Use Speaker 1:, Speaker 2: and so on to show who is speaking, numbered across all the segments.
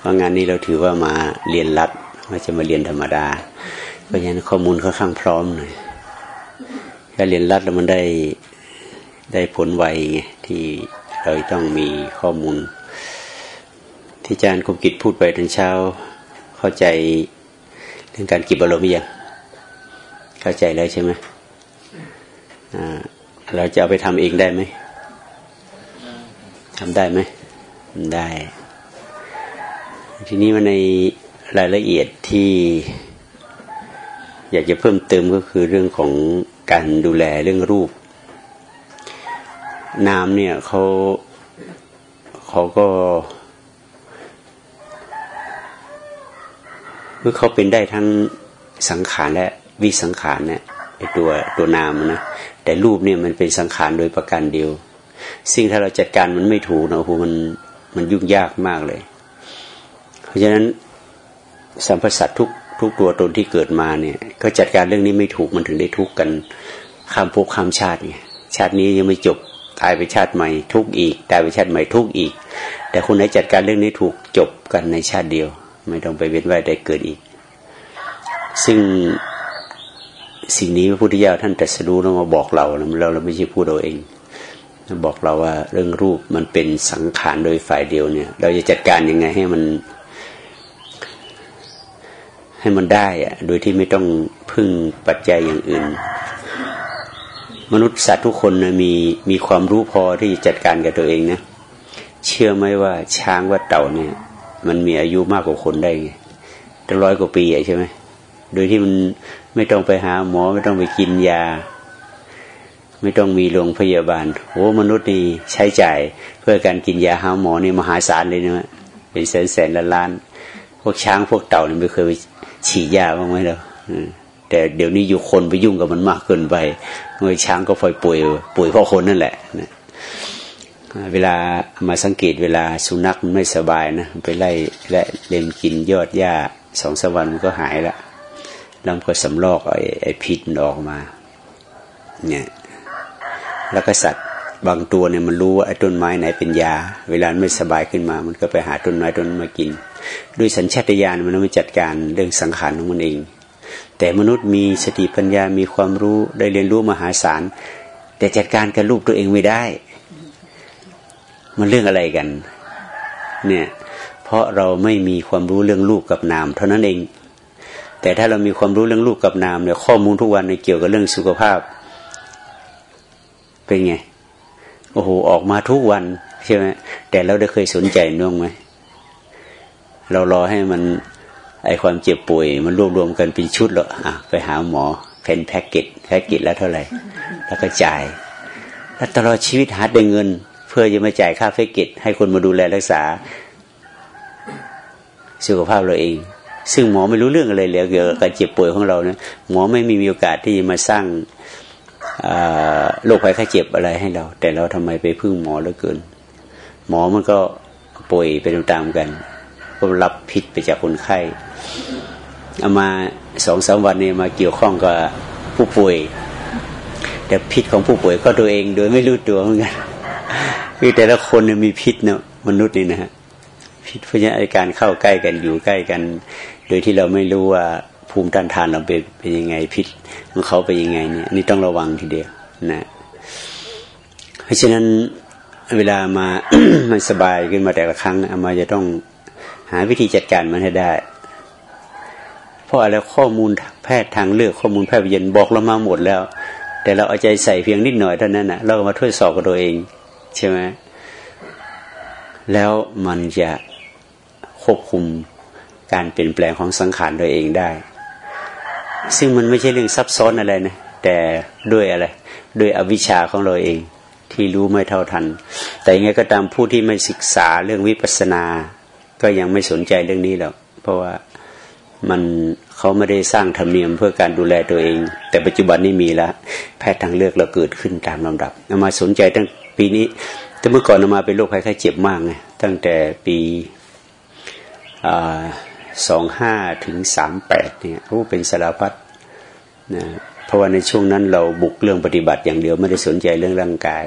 Speaker 1: เพราะงานนี้เราถือว่ามาเรียนรัดไม่จะมาเรียนธรรมดา เพราะฉะนั้นข้อมูลค่อนข้างพร้อมหน่อยถ้าเรียนรัดแล้วมันได้ได้ผลไวไงที่เราต้องมีข้อมูล ที่อาจารย์คมกิจพูดไปตอนเช้า เข้าใจเรื่องการกิบอารมณ์ยังเข้าใจแล้วใช่ไหมอ่าเราจะเอาไปทำเองได้ไหมทำได้ไหมได้ ทีนี้มันในรายละเอียดที่อยากจะเพิ่มเติมก็คือเรื่องของการดูแลเรื่องรูป น้ำเนี่ยเขาเขาก็เมื่อเขาเป็นได้ทั้งสังขารและวิสังขารเนี่ยตัวตัวนามนะแต่รูปเนี่ยมันเป็นสังขารโดยประการเดียวสิ่งถ้าเราจัดการมันไม่ถูกนะโอ้โหมันมันยุ่งยากมากเลย เพราะฉะนั้นสัมพสัตทุกทุกตัวตนที่เกิดมาเนี่ย ก็จัดการเรื่องนี้ไม่ถูกมันถึงได้ทุกข์กันข้ามภพข้ามชาติไงชาตินี้ยังไม่จบตายไปชาติใหม่ทุกอีกตายไปชาติใหม่ทุกอีก แต่คนไหนจัดการเรื่องนี้ถูกจบกันในชาติเดียว ไม่ต้องไปเวียนว่ายได้เกิดอีก ซึ่งสิ่งนี้พระพุทธเจ้าท่านตรัสรู้แล้วมาบอกเราเราเราไม่ใช่พูดเราเองบอกเราว่าเรื่องรูปมันเป็นสังขารโดยฝ่ายเดียวเนี่ย เราจะจัดการยังไงให้มัน ให้มันได้อะโดยที่ไม่ต้องพึ่งปัจจัยอย่างอื่น มนุษย์สัตว์ทุกคนนะมีมีความรู้พอที่จะจัดการกับตัวเองนะเชื่อไหมว่าช้างว่าเต่าเนี่ย มันมีอายุมากกว่าคนได้ไงตั้งร้อยกว่าปีใช่ไหมโดยที่มันไม่ต้องไปหาหมอ ไม่ต้องไปกินยา ไม่ต้องมีโรงพยาบาลโอ้มนุษย์นี่ใช้จ่ายเพื่อการกินยาหาหมอนี่มหาศาลเลยนะเป็นแสนแสนล้านล้านพวกช้างพวกเต่านี่ไม่เคย ฉีดยาบ้างไหมเราแต่เดี๋ยวนี้อยู่คนไปยุ่งกับมันมากเกินไปเมื่อช้างก็พลอยป่วยป่วยเพราะคนนั่นแหละนะเวลามาสังเกตเวลาสุนัขมันไม่สบายนะไปไล่และเล่นกินยอดหญ้าสองสวรรค์มันก็หายละแล้วก็สำลอกไอ้ไอ้พิษมันออกมา เนี่ย แล้วก็สัตว์บางตัวเนี่ยมันรู้ว่าไอ้ต้นไม้ไหนเป็นยา เวลาไม่สบายขึ้นมา มันก็ไปหาต้นไม้ต้นมากิน ด้วยสัญชาตญาณมันไม่จัดการเรื่องสังขารของมันเอง แต่มนุษย์มีสติปัญญามีความรู้ได้เรียนรู้มหาศาล แต่จัดการกับรูปตัวเองไม่ได้ มันเรื่องอะไรกัน เนี่ย เพราะเราไม่มีความรู้เรื่องรูปกับนาม เท่านั้นเอง แต่ถ้าเรามีความรู้เรื่องรูปกับนามเนี่ยข้อมูลทุกวันในเกี่ยวกับเรื่องสุขภาพ เป็นไงโอ้โหออกมาทุกวันใช่ไหมแต่เราได้เคยสนใจน้องไหม เรารอให้มันไอความเจ็บป่วย มันรวบรวมกันเป็นชุดหรออะไปหาหมอเป็นแพ็กเกจแพ็กเกจแล้วเท่าไหร่ แล้วก็จ่าย แล้วตลอดชีวิตหาได้เงิน เพื่อจะมาจ่ายค่าแพ็กเกจให้คนมาดูแลรักษา สุขภาพเราเอง ซึ่งหมอไม่รู้เรื่องอะไรเลยเกี่ยวกับการเจ็บป่วยของเรานะหมอไม่มีมีโอกาสที่จะมาสร้างโรคภัยไข้เจ็บอะไรให้เรา แต่เราทำไมไปพึ่งหมอเหลือเกิน หมอมันก็ป่วยไปตามๆกัน ก็รับพิษไปจากคนไข้เอามาสองสามวันนี้มาเกี่ยวข้องกับผู้ป่วย แต่พิษของผู้ป่วยก็ตัวเองโดยไม่รู้ตัวเหมือนกันคือแต่ละคนมีพิษเนาะมนุษย์นี่นะฮะพิษเพราะฉะนั้นการเข้าใกล้กันอยู่ใกล้กัน โดยที่เราไม่รู้ว่าภูมิต้านทานเราเป็นเป็นยังไงพิษของเขาเป็นยังไงเนี่ยนี่ต้องระวังทีเดียวนะเพราะฉะนั้นเวลามามันสบายขึ้นมาแต่ละครั้งอามาจะต้อง หาวิธีจัดการมันให้ได้ เพราะอะไรข้อมูลแพทย์ทางเลือกข้อมูลแพทย์วิญญาณบอกเรามาหมดแล้ว แต่เราเอาใจใส่เพียงนิดหน่อยเท่านั้นนะเรามาทดสอบกับตัวเอง ใช่ไหมแล้วมันจะควบคุมการเปลี่ยนแปลงของสังขารโดยเองได้ ซึ่งมันไม่ใช่เรื่องซับซ้อนอะไรนะแต่ด้วยอะไร ด้วยอวิชชาของเราเองที่รู้ไม่เท่าทัน แต่ยังไงก็ตามผู้ที่ไม่ศึกษาเรื่องวิปัสสนา ก็ยังไม่สนใจเรื่องนี้หรอกเพราะว่ามันเขาไม่ได้สร้างธรรมเนียมเพื่อการดูแลตัวเอง แต่ปัจจุบันนี้มีแล้วแพทย์ทางเลือกเราเกิดขึ้นตามลำดับเอามาสนใจตั้งปีนี้แต่เมื่อก่อนเอามาเป็นโรคภัยไข้เจ็บมากไงตั้งแต่ปีสองห้าถึงสามแปดเนี่ยโอ้เป็นสารพัดนะเพราะว่าในช่วงนั้นเราบุกเรื่องปฏิบัติอย่างเดียวไม่ได้สนใจเรื่องร่างกาย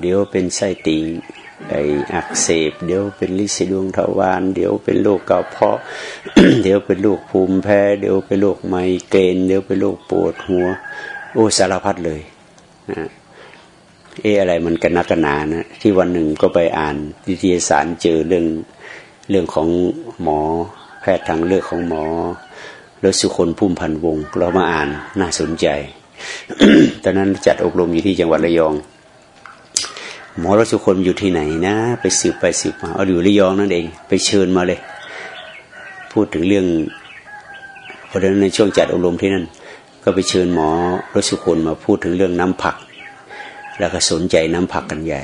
Speaker 1: เดี๋ยวเป็นไส้ติ่ง ไออักเสบ เดี๋ยวเป็นลิซิดวงทวารเดี๋ยวเป็นโรคกระเพาะ เดี๋ยวเป็นโรคภูมิแพ้ เดี๋ยวเป็นโรคไมเกรนเดี๋ยวเป็นโรคปวดหัว โอ้สารพัดเลยนะเอออะไรมันกันนักกันนานะที่วันหนึ่งก็ไปอ่านวิทยาสารเจอเรื่องเรื่องของหมอ แพทย์ทางเลือกของหมอรสุคนพุ่มพันวง เรามาอ่านน่าสนใจ ตอนนั้นจัดอบรมอยู่ที่จังหวัดระยอง หมอรสุคนอยู่ที่ไหนนะ ไปสืบไปสืบมาเอาอยู่ระยองนั่นเอง ไปเชิญมาเลย พูดถึงเรื่องเพราะฉะนั้นในช่วงจัดอบรมที่นั่น ก็ไปเชิญหมอรสุคนมาพูดถึงเรื่องน้ำผัก แล้วก็สนใจน้ำผักกันใหญ่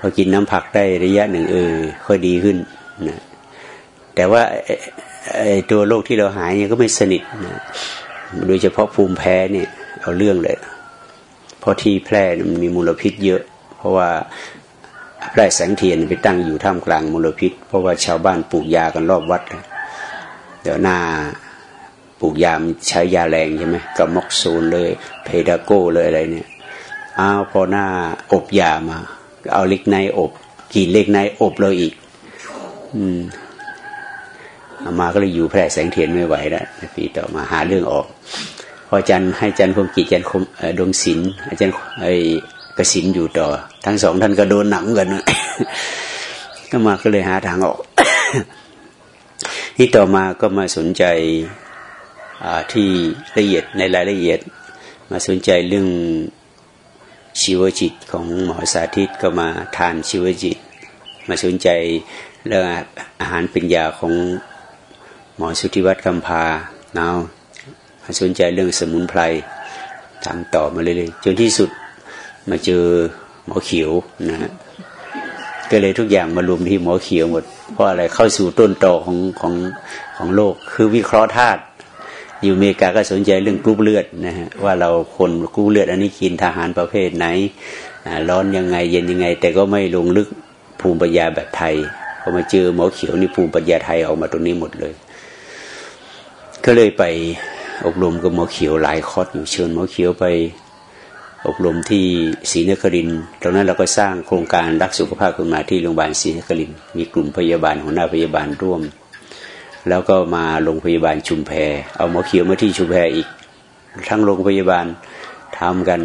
Speaker 1: พอกินน้ำผักได้ระยะหนึ่งเออค่อยดีขึ้นนะแต่ว่าตัวโรคที่เราหายเนี่ยก็ไม่สนิทนะโดยเฉพาะภูมิแพ้เนี่ย เอาเรื่องเลย ราะที่แพร่มันมีมลพิษเยอะ เพราะว่าแพร่แสงเทียนไปตั้งอยู่ท่ามกลางมลพิษ เพราะว่าชาวบ้านปลูกยากันรอบวัดเดี๋ยวหน้าปลูกยามใช้ยาแรงใช่ไหมกับม็อกโซนเลย เพดาโก้เลยอะไรเนี่ยอ้าวพอหน้าอบยามา เอาเล็กในอบกินเล็กในอบเลยอีก อืมมาก็เลยอยู่แพร่แสงเทียนไม่ไหวแล้วปีต่อมาหาเรื่องออก พออาจารย์ให้อาจารย์คมกิจอาจารย์คมดวงศิลป์อาจารย์ไอ้กสินอยู่ต่อ ทั้งสองท่านก็โดนหนังกันก็มาก็เลยหาทางออกที่ต่อมาก็มาสนใจที่ละเอียดในรายละเอียด มาสนใจเรื่องชีวจิตของหมอสาธิตก็มาทานชีวจิต มาสนใจเรื่องอาหารป็นยาของหมอสุธิวัฒน์คำพาเนามา สนใจเรื่องสมุนไพรทำต่อมาเรื่อยๆจนที่สุดมาเจอหมอเขียวนะฮะก็เลยทุกอย่างมารวมที่หมอเขียวหมด เพราะอะไรเข้าสู่ต้นตอของของของโลก คือวิเคราะห์ธาตุอยู่อเมริกาก็สนใจเรื่องกรุ๊ปเลือดนะฮะว่าเราคนกรุ๊ปเลือด อันนี้กินอาหารประเภทไหนร้อนยังไงเย็นยังไง แต่ก็ไม่ลงลึกภูมิปัญญาแบบไทยพอมาเจอหมอเขียวนี่ภูมิปัญญาไทยออกมาตรงนี้หมดเลย ก็เลยไป อบรมกับหมอเขียวหลายคอร์สอยู่เชิญหมอเขียวไป อบรมที่ศรีนครินทร์ตรงนั้นเราก็สร้างโครงการรักสุขภาพขึ้นมาที่โรงพยาบาลศรีนครินทร์มีกลุ่มพยาบาลหัวหน้าพยาบาลร่วม แล้วก็มาโรงพยาบาลชุมแพเอาหมอเขียวมาที่ชุมแพอีก ทั้งโรงพยาบาลทำกัน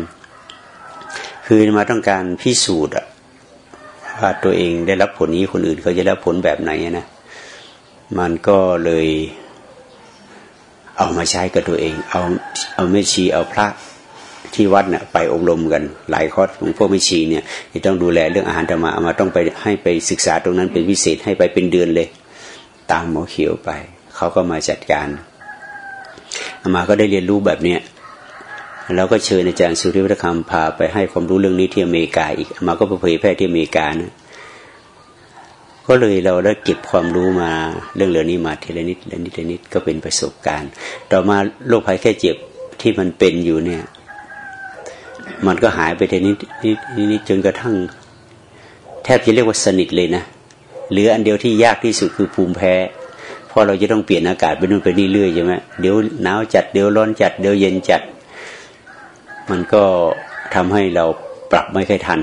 Speaker 1: คือมาต้องการพิสูจน์ว่าตัวเองได้รับผลนี้คนอื่นเขาจะได้ผลแบบไหนนะมันก็เลย เอามาใช้กับตัวเอง เอาเอาเมชีเอาพระที่วัดเนะ่ยไปอบรมกันหลายคอร์สของพวกเมชีเนี่ยที่ต้องดูแลเรื่องอาหารธรรมะมาต้องไปให้ไปศึกษาตรงนั้นเป็นพิเศษให้ไปเป็นเดือนเลย ตามหมอเขียวไป เขาก็มาจัดการอามาก็ได้เรียนรู้แบบเนี้ยแล้วก็เชิญอาจารย์สุริวัฒคำพาไปให้ความรู้เรื่องนี้ที่อเมริกาอีกอามาก็ไปเผยแพร่ที่อเมริกานะ ก็เลยเราได้เก็บความรู้มาเรื่องเหล่านี้มาทีละนิดละนิดละนิดก็เป็นประสบการณ์ ต่อมาโรคภัยไข้เจ็บที่มันเป็นอยู่เนี่ย มันก็หายไปทีละนิดนิดนิดจนกระทั่ง แทบจะเรียกว่าสนิทเลยนะหรืออันเดียวที่ยากที่สุดคือภูมิแพ้เพราะเราจะต้องเปลี่ยนอากาศไปนู่นไปนี่เรื่อยใช่ไหมเดี๋ยวหนาวจัดเดี๋ยวร้อนจัดเดี๋ยวเย็นจัด มันก็ทำให้เราปรับไม่ค่อยทัน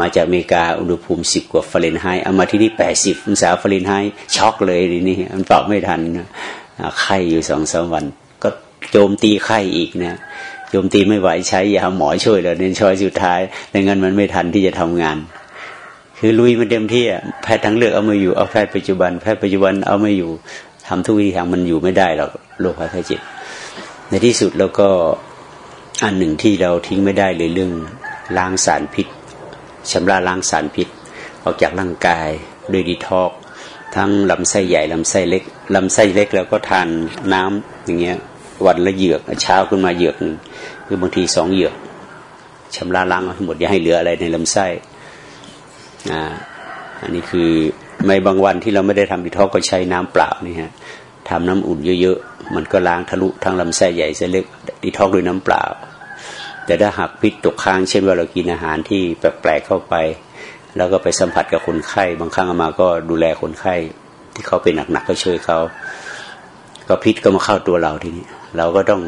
Speaker 1: มาจากอเมริกาอุณหภูมิสิบกว่าฟาเรนไฮต์เอามาที่นี่แปดสิบองศาฟาเรนไฮต์ช็อกเลยทีนี้มันปรับไม่ทันไข้อยู่สองสามวัน ก็โจมตีไข้อีกนะโจมตีไม่ไหวใช้ยาหมอช่วยแล้วเน้นช้อยสุดท้ายไม่งั้นมันไม่ทันที่จะทำงาน คือลุยมันเต็มที่แพทย์ทางเลือกเอามาอยู่เอาแพทย์ปัจจุบันแพทย์ปัจจุบันเอาม่อยู่ทำทุกวิธีทางมันอยู่ไม่ได้หรอกโรคภัยไข้เจ็บในที่สุดแล้วก็อันหนึ่งที่เราทิ้งไม่ได้เลยเรื่องล้างสารพิษ ชำระล้างสารพิษ ออกจากร่างกายด้วยดีท็อกทั้งลำไส้ใหญ่ลำไส้เล็กลำไส้เล็กแล้วก็ทานน้ำอย่างเงี้ยวันละเหยือกเช้าขึ้นมาเหยือกหนึ่งคือบางทีสองเหยือกชำระล้างให้หมดอย่าให้เหลืออะไรในลำไส้อ่าอันนี้คือในบางวันที่เราไม่ได้ทำดีท็อกก็ใช้น้ำเปล่านี่ฮะทำน้ำอุ่นเยอะๆ มันก็ล้างทะลุทั้งลำไส้ใหญ่เส้เล็กดีท็อกด้วยน้ำเปล่า แต่ถ้าหากพิษตกค้างเช่นว่าเรากินอาหารที่แปลกๆเข้าไป แล้วก็ไปสัมผัสกับคนไข้ บางครั้งมาก็ดูแลคนไข้ ที่เขาเป็นหนักๆก็ช่วยเขาก็พิษก็มาเข้าตัวเราทีนี้ เราก็ต้อง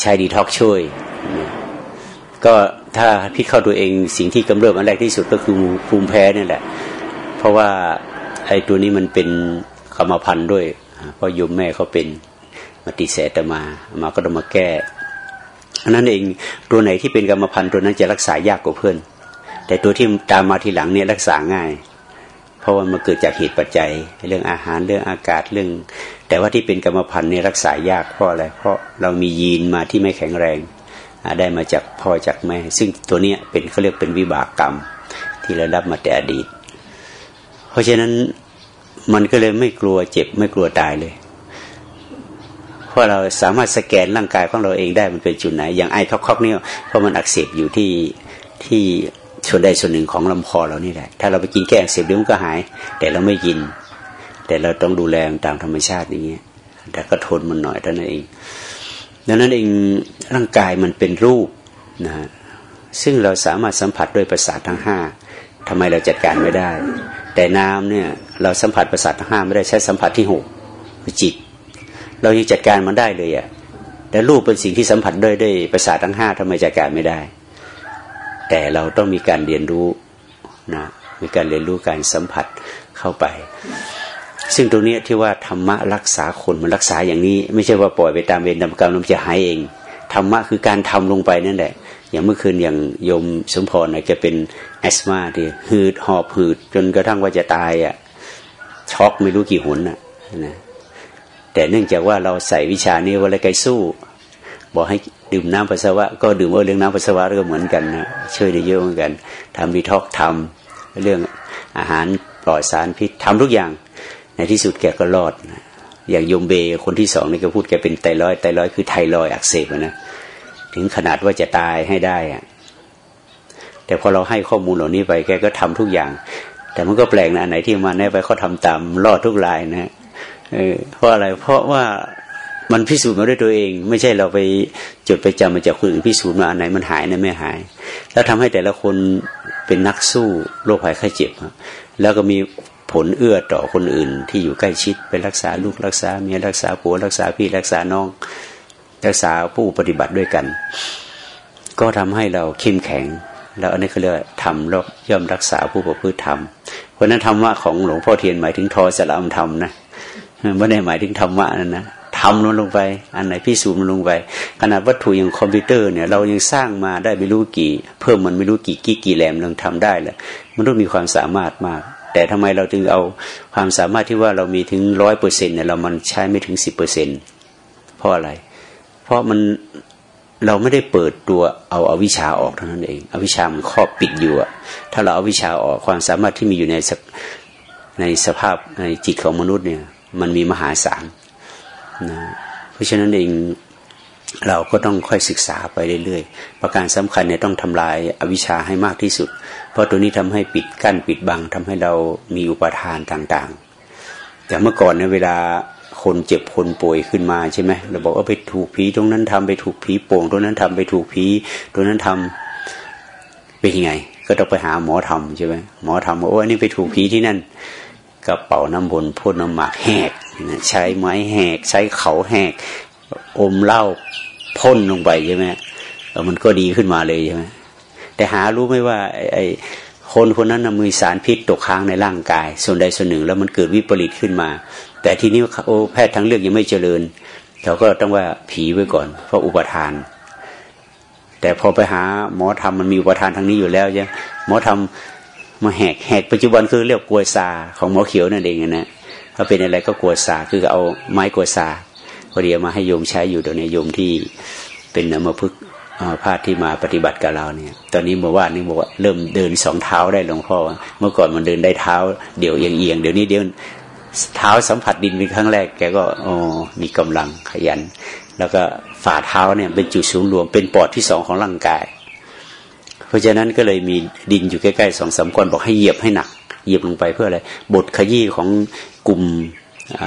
Speaker 1: ใช้ดีท็อกช่วย ก็ถ้าพิดเข้าตัวเองสิ่งที่กำเริบอันแรกที่สุดก็คือภูมิแพ้นี่แหละ เพราะว่าไอ้ตัวนี้มันเป็นกรรมพันธุ์ด้วย เพราะยมแม่เขาเป็นมาติเสตมา มาก็ต้องมาแก้ อันนั้นเองตัวไหนที่เป็นกรรมพันธุ์ตัวนั้นจะรักษายากกว่าเพื่อน แต่ตัวที่ตามมาทีหลังเนี่ยรักษาง่าย เพราะว่ามันเกิดจากเหตุปัจจัย เรื่องอาหารเรื่องอากาศเรื่อง แต่ว่าที่เป็นกรรมพันธุ์เนี่ยรักษายากเพราะอะไรเพราะเรามียีนมาที่ไม่แข็งแรงได้มาจากพ่อจากแม่ ซึ่งตัวเนี้ยเป็นเขาเรียกเป็นวิบากกรรม ที่เรารับมาแต่อดีต เพราะฉะนั้นมันก็เลยไม่กลัวเจ็บไม่กลัวตายเลย เพราะเราสามารถสแกนร่างกายของเราเองได้มันเป็นจุดไหน อย่างไอคอกๆเนี่ยเพราะมันอักเสบอยู่ที่ที่ส่วนใดส่วนหนึ่งของลำคอเรานี่แหละ ถ้าเราไปกินแก้อักเสบเดี๋ยวมันก็หาย แต่เราไม่กิน แต่เราต้องดูแลตามธรรมชาติอย่างเงี้ยแต่ก็ทนมันหน่อยเท่านั้นเอง ดังนั้นเองร่างกายมันเป็นรูปนะซึ่งเราสามารถสัมผัสด้วยประสาททั้งห้าทำไมเราจัดการไม่ได้ แต่น้ำเนี่ยเราสัมผัสประสาททั้งห้าไม่ได้ใช้สัมผัสที่หกคือจิต เรายังจัดการมันได้เลยอะ่ะแต่รูปเป็นสิ่งที่สัมผัสด้วยด้วยประสาททั้งห้าทำไมจัดการไม่ได้ แต่เราต้องมีการเรียนรู้นะมีการเรียนรู้การสัมผัสเข้าไป ซึ่งตรงนี้ที่ว่าธรรมะรักษาคนมันรักษาอย่างนี้ ไม่ใช่ว่าปล่อยไปตามเวรตามกรรมมันจะหายเองธรรมะคือการทำลงไปนั่นแหละ อย่างเมื่อคืนอย่างโยมสมพรนะจะเป็นแอสมาที่หืดหอบหืดจนกระทั่งว่าจะตายอะช็อกไม่รู้กี่หนน่ะนะ แต่เนื่องจากว่าเราใส่วิชานี้ว่าอะไรไกสู้ บอกให้ดื่มน้ำปัสสาวะก็ดื่มเอาเรื่องน้ำปัสสาวะก็เหมือนกันนะช่วยได้เยอะเหมือนกันทำดีท็อกทำเรื่องอาหารปลอดสารพิษทำทุกอย่าง ในที่สุดแกก็รอดนะอย่างโยมเบคนที่สองนี่ก็พูดแกเป็นไตรอยไตรอยคือไทรอยอักเสบนะถึงขนาดว่าจะตายให้ได้อะแต่พอเราให้ข้อมูลเหล่านี้ไปแกก็ทำทุกอย่าง แต่มันก็แปลกนะไหนที่มาแน่ไปเขาทาตามรอดทุกรายนะ เพราะอะไร เพราะว่ามันพิสูจน์มาด้วยตัวเอง ไม่ใช่เราไปจดไปจำมาจากคนอื่นพิสูจน์มาอันไหนมันหายนะไม่หาย แล้วทำให้แต่ละคนเป็นนักสู้โรคภัยไข้เจ็บแล้วก็มีผลเอื้อต่อคนอื่น ที่อยู่ใกล้ชิดไปรักษาลูกรักษาเมียรักษาผัวรักษาพี่รักษาน้องรักษาผู้ปฏิบัติด้วยกัน ก็ทำให้เราเข้มแข็งแล้วอันนี้เขาเรียกทำรอบย่อมรักษาผู้ประพฤติธรรมเพราะนั้นธรรมะของหลวงพ่อเทียนหมายถึงทอสลามธรรมนะ ไม่ได้หมายถึงธรรมะนั่นนะทำมันลงไป อันไหนพิสูจน์มันลงไป ขนาดวัตถุอย่างคอมพิวเตอร์เนี่ยเรายังสร้างมาได้ไม่รู้กี่ เพิ่มมันไม่รู้กี่กี่กี่แรมเราทำได้แหละมันต้องมีความสามารถมาก แต่ทำไมเราถึงเอาความสามารถที่ว่าเรามีถึงร้อยเปอร์เซ็นต์เนี่ยเรามันใช้ไม่ถึงสิบเปอร์เซ็นเพราะอะไร เพราะมันเราไม่ได้เปิดตัวเอาเอาวิชาออกเท่านั้นเองเอาวิชามันครอบปิดอยู่อะถ้าเราเอาวิชาออกความสามารถที่มีอยู่ในในสภาพในจิตของมนุษย์เนี่ย มันมีมหาศาลนะเพราะฉะนั้นเองเราก็ต้องค่อยศึกษาไปเรื่อยๆ ประการสำคัญเนี่ยต้องทำลายอวิชชาให้มากที่สุด เพราะตัวนี้ทำให้ปิดกั้นปิดบังทำให้เรามีอุปทานต่างๆ แต่เมื่อก่อนเนี่ยเวลาคนเจ็บคนป่วยขึ้นมาใช่ไหมเราบอกว่าไปถูกผีตรงนั้นทำไปถูกผีโป่งตรงนั้นทำไปถูกผีตรงนั้นทำเป็นยังไง ก็ต้องไปหาหมอทำใช่ไหมหมอทำบอกว่านี่ไปถูกผีที่นั่น กระเป๋าน้ำบนพ่นน้ำหมากแหกใช้ไม้แหก ใช้เขาแหก อมเหล้าพ่นลงไปใช่ไหมมันก็ดีขึ้นมาเลยใช่ไหมแต่หารู้ไหมว่า ไอ้คนคนนั้นมีสารพิษตกค้างในร่างกาย ส่วนใดส่วนหนึ่งแล้วมันเกิดวิปริตขึ้นมา แต่ทีนี้โอ้แพทย์ทั้งเลือกยังไม่เจริญเขาก็ต้องว่าผีไว้ก่อน เพราะอุปทาน แต่พอไปหาหมอทำมันมีอุปทานทางนี้อยู่แล้วใช่หมอทำม มาแหกแหกปัจจุบันคือเรียกกลัวซาของหมอเขียวนั่นเองนะเขาเป็นอะไรก็กลัวซาคือเอาไม้กลัวซาพอดีมาให้โยมใช้อยู่ตรงนี้โยมที่เป็นนมพึกพาดที่มาปฏิบัติกับเราเนี่ย ตอนนี้เมื่อวานนี้บอกว่าเริ่มเดินสองเท้าได้หลวงพ่อ เมื่อก่อนมันเดินได้เท้าเดี๋ยวเอียงเอียงเดี๋ยวนี้เดี๋ยวเท้าสัมผัสดินเป็นครั้งแรกแกก็อ๋อมีกำลังขยัน แล้วก็ฝ่าเท้าเนี่ยเป็นจุดสูงรวมเป็นปอดที่สองของร่างกาย ราะฉะนั้นก็เลยมีดินอยู่ใกล้ๆสองสามก้อนบอกให้เหยียบให้หนัก เหยียบลงไปเพื่ออะไรบทขยี้ของกลุ่ม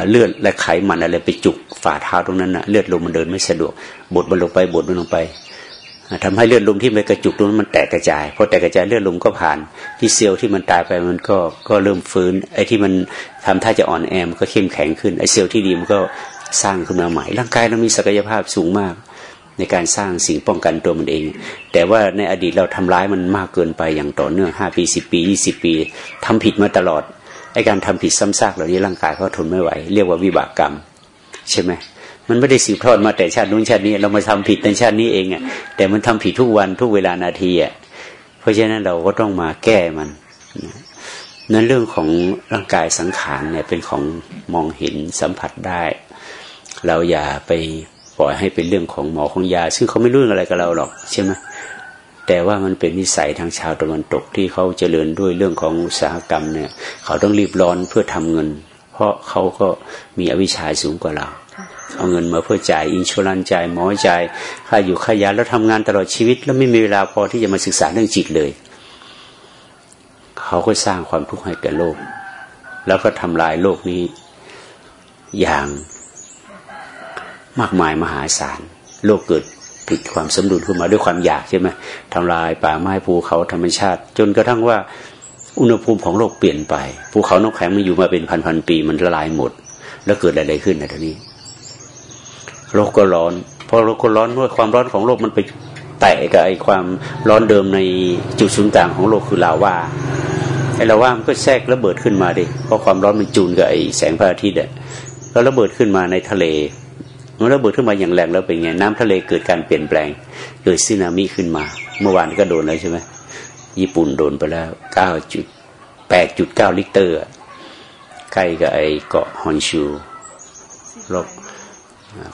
Speaker 1: เลือดและไขมันอะไรไปจุกฝ่าเท้าตรงนั้นนะเลือดลมมันเดินไม่สะดวกบดมันลงไปบดมันลงไปทำให้เลือดลมที่มันกระจุกตรงนั้นมันแตกกระจายพอแตกกระจายเลือดลมก็ผ่านที่เซลล์ที่มันตายไปมันก็ก็เริ่มฟื้นไอ้ที่มันทำท่าจะอ่อนแอมก็เข้มแข็งขึ้นไอ้เซลล์ที่ดีมันก็สร้างขึ้นมาใหม่ร่างกายเรามีศักยภาพสูงมาก ในการสร้างสิ่งป้องกันตัวมันเอง แต่ว่าในอดีตเราทำร้ายมันมากเกินไปอย่างต่อเนื่องห้าปีสิบปียี่สิบปีทำผิดมาตลอดไอการทำผิดซ้ำซากเหล่านี้ร่างกายเขาทนไม่ไหว เรียกว่าวิบากกรรม ใช่ไหมมันไม่ได้สืบทอดมาแต่ชาตินู้นชาตินี้ เรามาทำผิดในชาตินี้เองอะแต่มันทำผิดทุกวันทุกเวลานาทีอะเพราะฉะนั้นเราก็ต้องมาแก้มันนั้นเรื่องของร่างกายสังขารเนี่ยเป็นของมองเห็นสัมผัสได้ เราอย่าไป ปล่อยให้เป็นเรื่องของหมอของยา ซึ่งเขาไม่รู้อะไรกับเราหรอกใช่ไหมแต่ว่ามันเป็นนิสัยทางชาวตะวันตกที่เขาเจริญด้วยเรื่องของอุตสาหกรรมเนี่ย เขาต้องรีบร้อนเพื่อทำเงิน เพราะเขาก็มีอวิชชาสูงกว่าเรา เอาเงินมาเพื่อจ่ายอินชูรันจ่ายหมอจ่ายค่าอยู่ค่ายาแล้วทำงานตลอดชีวิต แล้วไม่มีเวลาพอที่จะมาศึกษาเรื่องจิตเลย เขาก็สร้างความทุกข์ให้แก่โลก แล้วก็ทำลายโลกนี้อย่าง มากมายมหาศาล โลกเกิดผิดความสมดุลขึ้นมาด้วยความอยากใช่ไหมทำลายป่าไม้ภูเขาธรรมชาติ จนกระทั่งว่าอุณหภูมิของโลกเปลี่ยนไป ภูเขาน้ำแข็งมันอยู่มาเป็นพันพันปีมันละลายหมด แล้วเกิดอะไรขึ้นในทีนี้ โลกก็ร้อนพอโลกก็ร้อนเพราะความร้อนของโลกมันไปแตะกับไอ้ความร้อนเดิมในจุดศูนย์กลางของโลกคือลาวาไอ้ลาวามันก็แทรกระเบิดขึ้นมาดิเพราะความร้อนมันจูนกับไอ้แสงพระอาทิตย์อะแล้วระเบิดขึ้นมาในทะเล มันระเบิดขึ้นมาอย่างแรงแล้วเป็นไง น้ำทะเลเกิดการเปลี่ยนแปลง เกิดซึนามิขึ้นมา เมื่อวานก็โดนแล้วใช่ไหมญี่ปุ่นโดนไปแล้วเก้าจุดแปดจุดเก้าลิตรใกล้กับไอเกาะฮอนชูรบ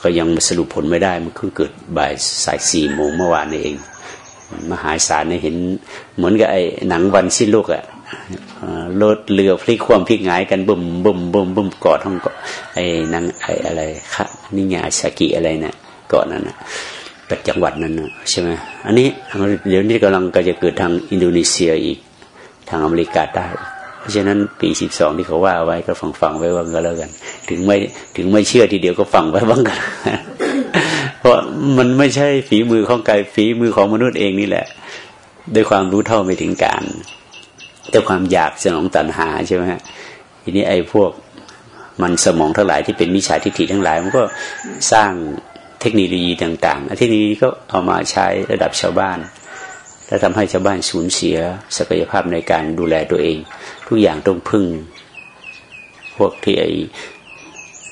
Speaker 1: ก็ยังสรุปผลไม่ได้ มันเพิ่งเกิดบ่ายสายสี่โมงเมื่อวานนี้เอง มหาศาลเนี่ยเห็น เหมือนกับไอ้หนังวันสิ้นโลกอะ รถเรือพลิกความพลิกหงายกันบุ่มบุ่มบุ่มบุ่มเกาะทั้งเกาะไอ้นางไอ้อะไรคะนิยาชากิอะไรเนะี่ยเกาะนั้นนะกับจังหวัดนั้นนะใช่ไหมอันนี้เดี๋ยวนี้กำลังก็จะเกิดทางอินโดนีเซียอีกทางอเมริกาใต้เพราะฉะนั้นปีสิบสองที่เขาว่าไว้ก็ฟังฟังไว้บ้างก็แล้วกัน ถึงไม่ถึงไม่เชื่อทีเดียวก็ฟังไว้บ้างกันเพราะมันไม่ใช่ฝีมือของกายฝีมือของมนุษย์เองนี่แหละ ด้วยความรู้เท่าไม่ถึงการ ด้วยความอยากสนองตัณหาใช่ไหมฮะทีนี้ไอ้พวกมันสมองทั้งหลายที่เป็นมิจฉาทิฏฐิทั้งหลาย มันก็สร้างเทคโนโลยีต่างๆเทคโนโลยีก็เอามาใช้ระดับชาวบ้าน และทำให้ชาวบ้านสูญเสียศักยภาพในการดูแลตัวเอง ทุกอย่างต้องพึ่ง พวกที่ไอ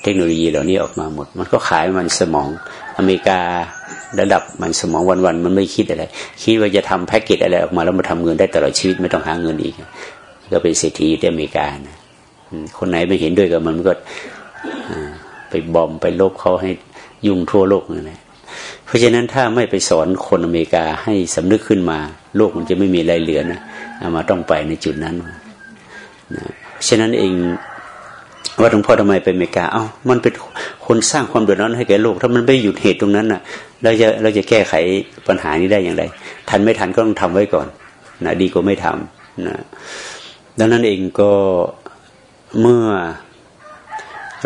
Speaker 1: เทคโนโลยีเหล่านี้ออกมาหมด มันก็ขายมันสมองอเมริกา ระดับมันสมองวันๆมันไม่คิดอะไร คิดว่าจะทำแพ็กเกจอะไรออกมาแล้วมาทำเงินได้ตลอดชีวิตไม่ต้องหาเงินอีก ก็เป็นเศรษฐีที่อเมริกานะคนไหนไม่เห็นด้วยกับมันก็ไปบอมไปลบเขาให้ยุ่งทั่วโลกนั่นแหละเพราะฉะนั้นถ้าไม่ไปสอนคนอเมริกาให้สำนึกขึ้นมา โลกมันจะไม่มีอะไรเหลือนะเอามาต้องไปในจุดนั้นนะฉะนั้นเอง ว่าหลวงพ่อทำไมไปอเมริกา เอา้ามันเป็นคนสร้างความเดือดร้อนให้แก่โลก ถ้ามันไม่หยุดเหตุตรงนั้นน่ะ เราจะเราจะแก้ไขปัญหานี้ได้อย่างไร ทันไม่ทันก็ต้องทำไว้ก่อนนะดีกว่าไม่ทำนะดังนั้นเองก็เมื่อ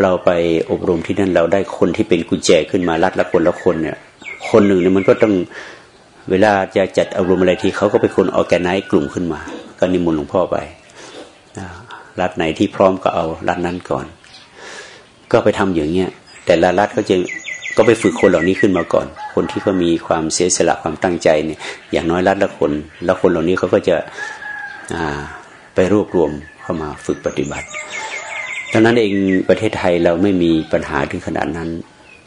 Speaker 1: เราไปอบรมที่นั่นเราได้คนที่เป็นกุญแจขึ้นมารัดละคนละคนเนี่ย คนหนึ่งเนี่ยมันก็ต้องเวลาจะจัดอบรมอะไรทีเขาก็เป็นคนออแกไนซ์กลุ่มขึ้นมา ก็นิมนต์หลวงพ่อไป รัฐไหนที่พร้อมก็เอารัฐนั้นก่อน ก็ไปทำอย่างเงี้ยแต่ละรัฐก็จะก็ไปฝึกคนเหล่านี้ขึ้นมาก่อน คนที่เขามีความเสียสละความตั้งใจเนี่ย อย่างน้อยรัฐละคนแล้วคนเหล่านี้เขาก็จะไปรวบรวมเข้ามาฝึกปฏิบัติดังนั้นเองประเทศไทยเราไม่มีปัญหาถึงขนาดนั้น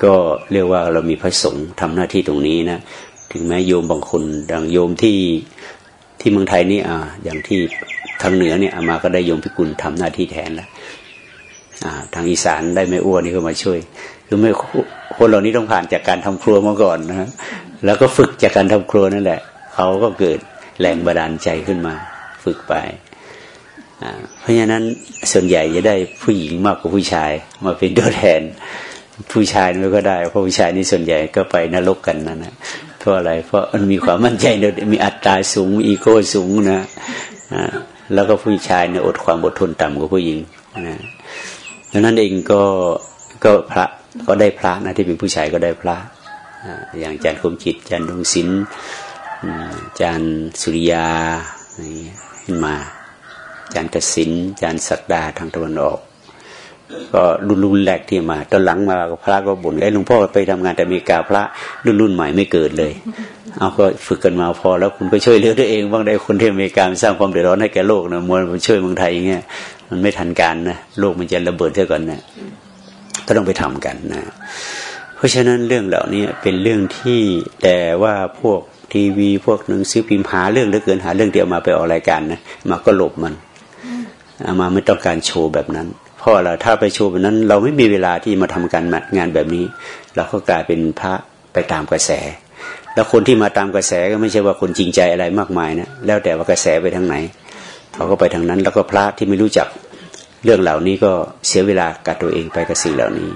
Speaker 1: ก็เรียกว่าเรามีพระสงฆ์ทำหน้าที่ตรงนี้นะถึงแม้โยมบางคนดังโยมที่ที่เมืองไทยนี่อ่าอย่างที่ ทางเหนือเนี่ยอามาก็ได้ยมพิกุลทำหน้าที่แทนแล้วทางอีสานได้ไม่อ้วนนี่ก็มาช่วยคือไม่คนเหล่านี้ต้องผ่านจากการทำครัวมาก่อนนะ แล้วก็ฝึกจากการทำครัวนั่นแหละเขาก็เกิดแรงบันดาลใจขึ้นมา ฝึกไปเพราะฉะนั้นส่วนใหญ่จะได้ผู้หญิงมากกว่าผู้ชาย มาเป็นตัวแทน ผู้ชายไม่ก็ได้เพราะผู้ชายนี่ส่วนใหญ่ก็ไปนรกกันนั่นนะเพราะอะไร เพราะมันมีความมั่นใจมีอัตราสูงมีอีโก้สูงนะ แล้วก็ผู้ชายเนี่ยอดความอดทนต่ำกว่าผู้หญิงนะดังนั้นเองก็ก็พระก็ได้พระนะที่เป็นผู้ชายก็ได้พระอย่างอาจารย์คมจิตอาจารย์ดวงศิลป์อาจารย์สุริยาขึ้นมาอาจารย์กสินอาจารย์ศักดาทางตะวันออก ก็รุ่นรุ่นแรกที่มา ตอนหลังมาพระก็บ่นไอ้หลวงพ่อไปทำงานแต่อเมริกาพระรุ่นรุ่นใหม่ไม่เกิดเลย เอาก็ฝึกกันมาพอแล้วคุณก็ช่วยเหลือตัวเองบ้างได้คนที่อเมริกาสร้างความเดือดร้อนให้แก่โลกนะมวลมาช่วยเมืองไทยอย่างเงี้ยมันไม่ทันการนะโลกมันจะระเบิดเท่ากันนะก็ต้องไปทำกันนะ เพราะฉะนั้นเรื่องเหล่านี้เป็นเรื่องที่แต่ว่าพวกทีวีพวกหนังสือพิมพ์หาเรื่องเหลือเกินหาเรื่องเดียวมาไปออกรายการนะมาก็หลบมันอามาไม่ต้องการโชว์แบบนั้น เพราะเราถ้าไปโชว์แบบนั้น เราไม่มีเวลาที่มาทำการงานแบบนี้ เราก็กลายเป็นพระไปตามกระแส แล้วคนที่มาตามกระแสก็ไม่ใช่ว่าคนจริงใจอะไรมากมายนะแล้วแต่ว่ากระแสไปทางไหนเขาก็ไปทางนั้น แล้วก็พระที่ไม่รู้จักเรื่องเหล่านี้ก็เสียเวลากับตัวเองไปกับสิ่งเหล่านี้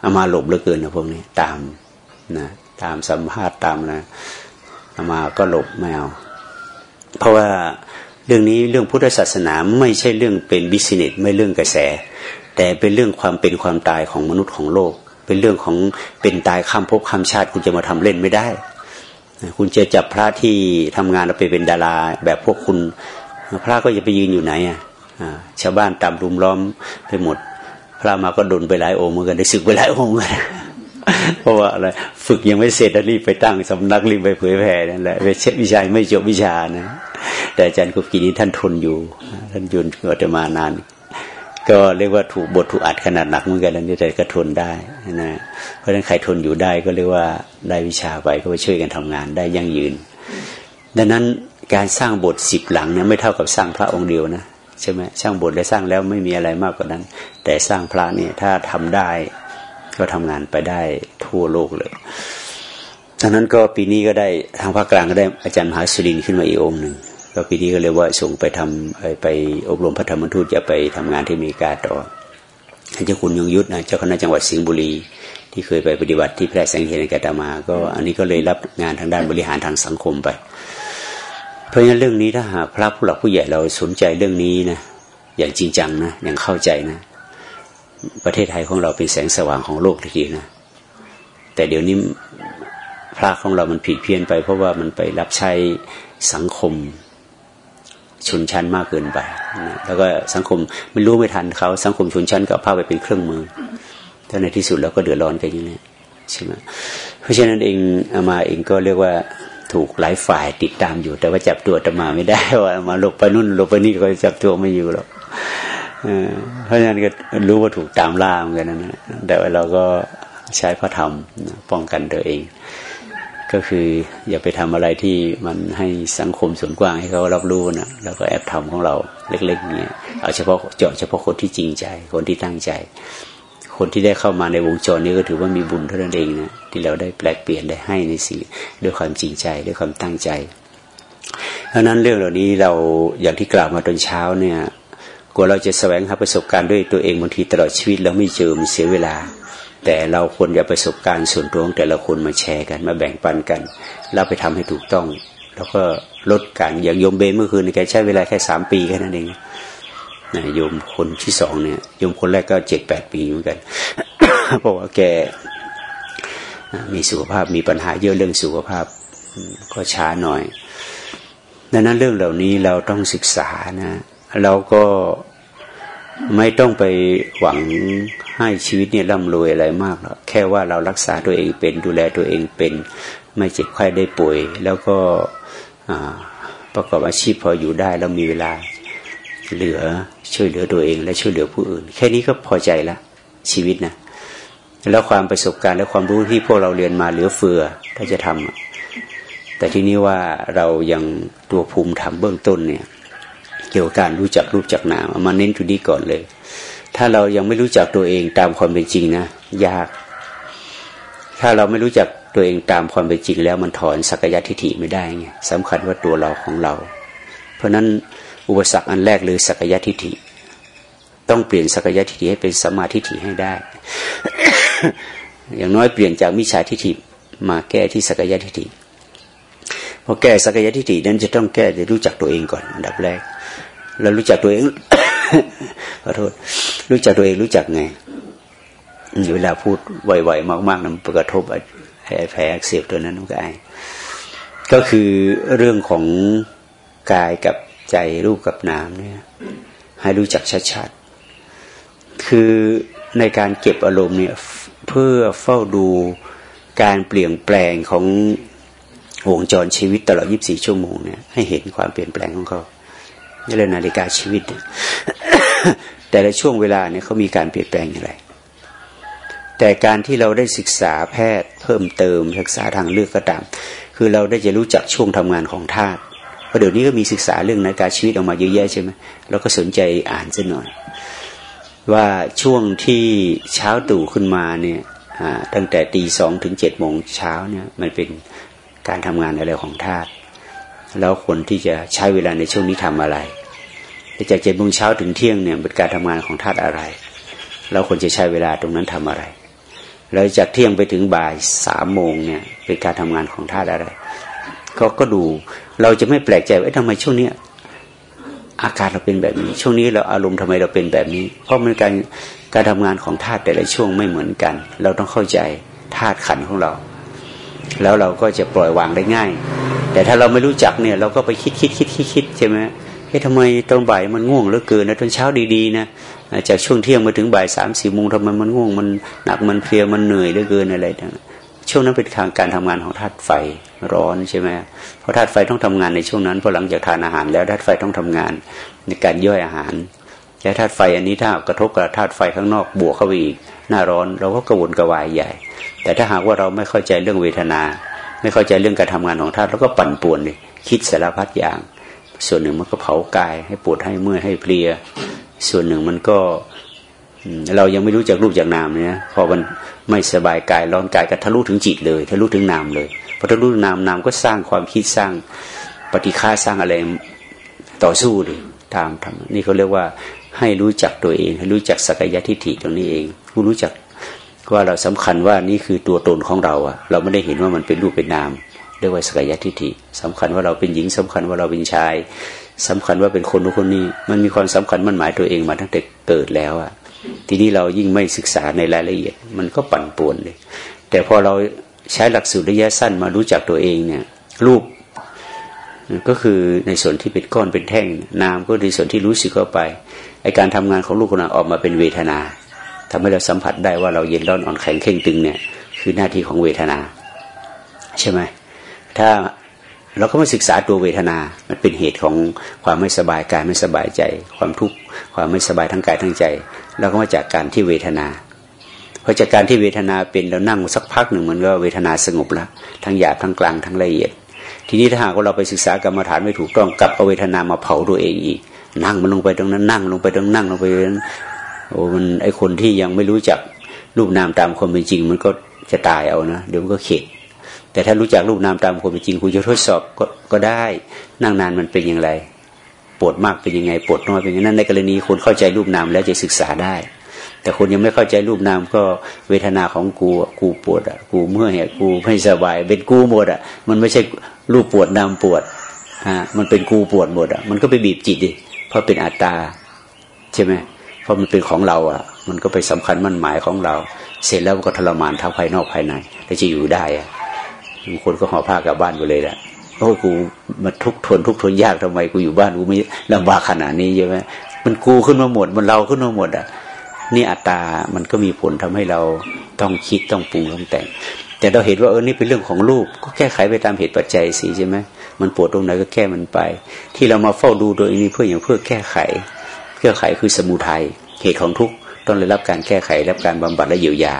Speaker 1: เอามาหลบเหลือเกินนะพวกนี้ตามนะตามสัมภาษณ์ตามนะเอามาก็หลบไม่เอาเพราะว่า เรื่องนี้เรื่องพุทธศาสนาไม่ใช่เรื่องเป็นบิสเนสไม่เรื่องกระแส แต่เป็นเรื่องความเป็นความตายของมนุษย์ของโลก เป็นเรื่องของเป็นตายข้ามภพข้ามชาติ คุณจะมาทำเล่นไม่ได้ คุณจะจับพระที่ทำงานแล้วไปเป็นดาราแบบพวกคุณ พระก็จะไปยืนอยู่ไหนอะชาวบ้านตามรุมล้อมไปหมด พระมาก็โดนไปหลายองค์เหมือนกันได้สึกไปหลายองค์กันเพราะว่าอะไรฝึกยังไม่เสร็จรีบไปตั้งสำนักรีบไปเผยแผ่นั่นแหละไปเช็ควิชาไม่จบวิชานะ แต่อาจารย์กุกีนี้ท่านทนอยู่ ท่านยุนก็จะมานาน ก็เรียกว่าถูกบทถูกอัดขนาดหนักเหมือนกันนี่แต่ก็ทนได้นะเพราะฉะนั้นใครทนอยู่ได้ก็เรียกว่าได้วิชาไปก็ไปช่วยกันทำงานได้ยั่งยืน ดังนั้นการสร้างบทสิบหลังเนี่ยไม่เท่ากับสร้างพระองค์เดียวนะใช่ไหมสร้างบทและสร้างแล้วไม่มีอะไรมากกว่านั้น แต่สร้างพระเนี่ยถ้าทำได้ก็ทำงานไปได้ทั่วโลกเลยดังนั้นก็ปีนี้ก็ได้ทางภาคกลางก็ได้อาจารย์มหาสุรินขึ้นมาอีกองค์หนึ่ง ก็ปีนี้ก็เลยว่าส่งไปทำไปอบรมพระธรรมทูตจะไปทำงานที่อเมริกาต่อท่านเจ้าคุณยงยุทธนะเจ้าคณะจังหวัดสิงห์บุรี ที่เคยไปปฏิบัติที่แพร่แสงเทียนกาตมา ก็อันนี้ก็เลยรับงานทางด้านบริหารทางสังคมไป เพราะฉะนั้นเรื่องนี้ถ้าหากพระผู้หลักผู้ใหญ่เราสนใจเรื่องนี้นะอย่างจริงจังนะอย่างเข้าใจนะ ประเทศไทยของเราเป็นแสงสว่างของโลกทีเดียวนะแต่เดี๋ยวนี้พระของเรามันผิดเพี้ยนไป เพราะว่ามันไปรับใช้สังคม ชนชั้นมากเกินไปนะแล้วก็สังคมไม่รู้ไม่ทันเขาสังคมชนชั้นก็พาไปเป็นเครื่องมือแต่ในที่สุดเราก็เดือดร้อนกันอย่างนี้ใช่ไหมเพราะฉะนั้นเองอามาเองก็เรียกว่าถูกหลายฝ่ายติดตามอยู่ แต่ว่าจับตัวตมาไม่ได้ว่ามาหลบไปนู่นหลบไปนี่ก็จับตัวไม่อยู่หรอกเพราะฉะนั้นก็รู้ว่าถูกตามล่าเหมือนกันนะแต่ว่าเราก็ใช้พระธรรมป้องกันตัวเอง ก็คืออย่าไปทำอะไรที่มันให้สังคมส่วนกว้างให้เขารับรู้นะแล้วก็แอบทำของเราเล็กๆเนี้ยเอาเฉพาะเจาะเฉพาะคนที่จริงใจ คนที่ตั้งใจ คนที่ได้เข้ามาในวงจรนี้ก็ถือว่ามีบุญเท่านั้นเองนะที่เราได้แปลกเปลี่ยนได้ให้ในสิ่งด้วยความจริงใจด้วยความตั้งใจเพราะนั้นเรื่องเหล่านี้เราอย่างที่กล่าวมาตอนเช้าเนี่ยกว่าเราจะแสวงหาประสบการณ์ด้วยตัวเองบางทีตลอดชีวิตเราไม่เจอมันเสียเวลา แต่เราควรจะประสบการณ์ส่วนตัวของแต่ละคนมาแชร์กันมาแบ่งปันกัน เราไปทำให้ถูกต้อง แล้วก็ลดการอย่างโยมเบเมื่อคืนแกใช้เวลาแค่สามปีแค่นั้นเองนะโยมคนที่สองเนี่ยโยมคนแรกก็เจ็ดแปดปีเหมือนกันเพราะว่าแกมีสุขภาพมีปัญหาเยอะเรื่องสุขภาพก็ช้าหน่อย ดังนั้นเรื่องเหล่านี้เราต้องศึกษานะเราก็ ไม่ต้องไปหวังให้ชีวิตเนี่ยร่ำรวยอะไรมากหรอกแค่ว่าเรารักษาตัวเองเป็นดูแลตัวเองเป็น ไม่เจ็บไข้ได้ป่วย แล้วก็ประกอบอาชีพพออยู่ได้แล้วมีเวลาเหลือช่วยเหลือตัวเอง และช่วยเหลือผู้อื่น แค่นี้ก็พอใจละชีวิตนะแล้วความประสบการณ์และความรู้ที่พวกเราเรียนมาเหลือเฟือถ้าจะทำแต่ที่นี้ว่าเรายังตัวภูมิธรรมเบื้องต้นเนี่ย เกี่ยวกับการรู้จักรูปจักนามมาเน้นจุดนี้ก่อนเลย ถ้าเรายังไม่รู้จักตัวเองตามความเป็นจริงนะยาก ถ้าเราไม่รู้จักตัวเองตามความเป็นจริงแล้วมันถอนสักยะทิฏฐิไม่ได้ไงสำคัญว่าตัวเราของเรา เพราะนั้นอุปสรรคอันแรกเลยสักยะทิฏฐิ ต้องเปลี่ยนสักยะทิฏฐิให้เป็นสมาธิฏฐิให้ได้ อย่างน้อยเปลี่ยนจากมิจฉาทิฏฐิมาแก้ที่สักยะทิฏฐิพอแก้สักยะทิฏฐินั้นจะต้องแก้จะรู้จักตัวเองก่อนอันดับแรก เรารู้จักตัวเองขอโทษ รู้จักตัวเองรู้จักไงเวลาพูดไวๆมากๆนั้นกระทบแผลอักเสบตัวนั้นก็ไอก็คือเรื่องของกายกับใจรูปกับนามเนี่ยให้รู้จักชัดๆคือในการเก็บอารมณ์เนี่ย เพื่อเฝ้าดูการเปลี่ยนแปลงของวงจรชีวิตตลอด 24 ชั่วโมงเนี่ยให้เห็นความเปลี่ยนแปลงของเขา เลยนาฬิกาชีวิต แต่ละช่วงเวลาเนี่ยเขามีการเปลี่ยนแปลงอย่างไร แต่การที่เราได้ศึกษาแพทย์เพิ่มเติมศึกษาทางเลือกก็ตาม คือเราได้จะรู้จักช่วงทำงานของธาตุเพราะเดี๋ยวนี้ก็มีศึกษาเรื่องนาฬิกาชีวิตออกมาเยอะแยะใช่ไหมเราก็สนใจอ่านสักหน่อย ว่าช่วงที่เช้าตู่ขึ้นมาเนี่ยตั้งแต่ตีสองถึงเจ็ดโมงเช้าเนี่ยมันเป็นการทำงานอะไรของธาตุแล้วคนที่จะใช้เวลาในช่วงนี้ทำอะไร จากเจ็ดโมงเช้าถึงเที่ยงเนี่ยเป็นการทำงานของธาตุอะไรแล้วคนจะใช้เวลาตรงนั้นทำอะไร แล้วจากเที่ยงไปถึงบ่ายสามโมงเนี่ยเป็นการทำงานของธาตุอะไร ก็ก็ดูเราจะไม่แปลกใจว่าทำไมช่วงนี้อาการเราเป็นแบบนี้ ช่วงนี้เราอารมณ์ทำไมเราเป็นแบบนี้ เพราะมันการการทำงานของธาตุแต่ละช่วงไม่เหมือนกัน เราต้องเข้าใจธาตุขันของเรา แล้วเราก็จะปล่อยวางได้ง่าย แต่ถ้าเราไม่รู้จักเนี่ย เราก็ไปคิดคิดคิดคิดคิดใช่ไหม เฮ้ยทำไมตอนบ่ายมันง่วงเหลือเกินนะตอนเช้าดีๆนะจากช่วงเที่ยงมาถึงบ่ายสามสี่โมงทำไมมันง่วงมันหนักมันเพลียมันเหนื่อยเหลือเกินอะไรต่างช่วงนั้นเป็นทางการทำงานของธาตุไฟร้อนใช่ไหมเพราะธาตุไฟต้องทำงานในช่วงนั้นพอหลังจากทานอาหาร แล้วธาตุไฟต้องทำงานในการย่อยอาหารแต่ธาตุไฟอันนี้ถ้ากระทบกับธาตุไฟข้างนอกบวกเข้าไปอีกหน้าร้อนเราก็กระวนกระวายใหญ่ แต่ถ้าหากว่าเราไม่เข้าใจเรื่องเวทนา ไม่เข้าใจเรื่องการทำงานของธาตุแล้วก็ปั่นป่วนเลยคิดสารพัดอย่าง ส่วนหนึ่งมันก็เผากาย ให้ปวดให้เมื่อยให้เพลีย ส่วนหนึ่งมันก็เรายังไม่รู้จักรูปจากนามเนี่ยพอมันไม่สบายกายร้อนกายก็ทะลุถึงจิตเลยทะลุถึงนามเลยพอทะลุนามนามก็สร้างความคิดสร้างปฏิฆาสร้างอะไรต่อสู้เลยตามทำนี่เขาเรียกว่าให้รู้จักตัวเอง ให้รู้จักสักยะทิฏฐิตรงนี้เองผู้รู้จักว่าเราสำคัญว่านี่คือตัวตนของเราอะเราไม่ได้เห็นว่ามันเป็นรูปเป็นนาม เรียกว่าสักยทิฏฐิสำคัญว่าเราเป็นหญิงสำคัญว่าเราเป็นชายสำคัญว่าเป็นคนนู้นคนนี้ มันมีความสำคัญมันหมายตัวเองมาตั้งแต่เกิดแล้วอะทีนี้เรายิ่งไม่ศึกษาในรายละเอียด มันก็ปั่นป่วนเลย แต่พอเราใช้หลักสูตรระยะสั้นมารู้จักตัวเองเนี่ย รูปก็คือในส่วนที่เป็นก้อนเป็นแท่ง นามก็ในส่วนที่รู้สึกเข้าไปไอการทำงานของลูกคนนั้นออกมาเป็นเวทนาทำให้เราสัมผัสได้ว่าเราเย็นร้อนอ่อนแข็งเข่งตึงเนี่ย คือหน้าที่ของเวทนา ใช่ไหม ถ้าเราก็มาศึกษาตัวเวทนา มันเป็นเหตุของความไม่สบายกายไม่สบายใจ ความทุกข์ความไม่สบายทั้งกายทั้งใจเราก็มาจากการที่เวทนาพอจากการที่เวทนาเป็นเรานั่งสักพักหนึ่งมันก็เวทนาสงบแล้วทั้งหยาบทั้งกลางทั้งละเอียด ทีนี้ถ้าหากว่าเราไปศึกษากรรมฐานไม่ถูกต้องกลับเอาเวทนามาเผาตัวเองอีก นั่งมันลงไปตรงนั้นนั่งลงไปตรงนั่งลงไปนั้นโอ้มันไอคนที่ยังไม่รู้จักรูปนามตามความเป็นจริง มันก็จะตายเอานะเดี๋ยวมันก็เข็ด แต่ถ้ารู้จักรูปนามตามความเป็นจริงคุณจะทดสอบก็ก็ได้นั่งนานมันเป็นอย่างไร ปวดมากเป็นยังไงปวดน้อยเป็นยังไงนั่นในกรณีคนเข้าใจรูปนามแล้วจะศึกษาได้ แต่คนยังไม่เข้าใจรูปนามก็เวทนาของกูกูปวดอะกูเมื่อยอะกูไม่สบาย เป็นกูหมดอะ มันไม่ใช่รูปปวดนามปวดฮะมันเป็นกูปวดหมดอะมันก็ไปบีบจิตดิเพราะเป็นอัตตาใช่ไหมเพราะมันเป็นของเราอะ มันก็ไปสำคัญมั่นหมายของเรา เสร็จแล้วก็ทรมานทั้งภายนอกภายในแล้วจะอยู่ได้อะ บางคนก็ห่อผ้ากลับบ้านไปเลยแหละโอ้กูมาทุกทนทุกทนยากทำไมกูอยู่บ้านกูไม่ลำบากขนาดนี้ใช่ไหมมันกูขึ้นมาหมด มันเราขึ้นมาหมดอะนี่อัตตา มันก็มีผลทำให้เราต้องคิดต้องปรุงต้องแต่ง แต่เราเห็นว่าเออนี่เป็นเรื่องของรูป ก็แก้ไขไปตามเหตุปัจจัยสิใช่ไหมมันปวดตรงไหนก็แก้มันไป ที่เรามาเฝ้าดูโดยนี้เพื่ออย่างเพื่อแก้ไข แก้ไขคือสมุทัยเหตุของทุกข์ต้องได้รับการแก้ไขรับการบำบัดและเยียวยา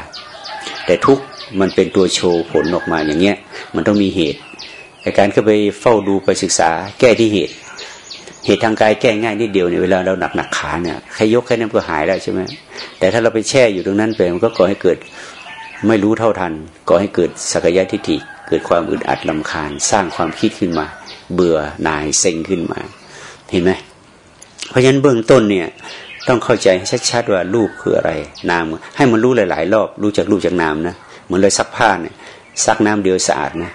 Speaker 1: แต่ทุกมันเป็นตัวโชว์ผลออกมาอย่างเงี้ย มันต้องมีเหตุในการเข้าไปเฝ้าดูไปศึกษา แก้ที่เหตุ เหตุทางกายแก้ง่ายนิดเดียวเนี่ยเวลาเราหนักหนักขาเนี่ยใครยกแค่นั้นก็หายแล้วใช่ไหมแต่ถ้าเราไปแช่อยู่ตรงนั้นไปมันก็ก่อให้เกิดไม่รู้เท่าทัน ก่อให้เกิดสักยะทิฏฐิเกิดความอึดอัดลำคาญ สร้างความคิดขึ้นมา เบื่อหน่ายเซ็งขึ้นมา เห็นไหมเพราะฉะนั้นเบื้องต้นเนี่ย ต้องเข้าใจชัดๆว่ารูปคืออะไร นาม ให้มันรู้หลายๆ รอบรู้จากรูปจากนามนะเหมือนเลยซักผ้าเนี่ยซักน้ำเดียวสะอาดนะ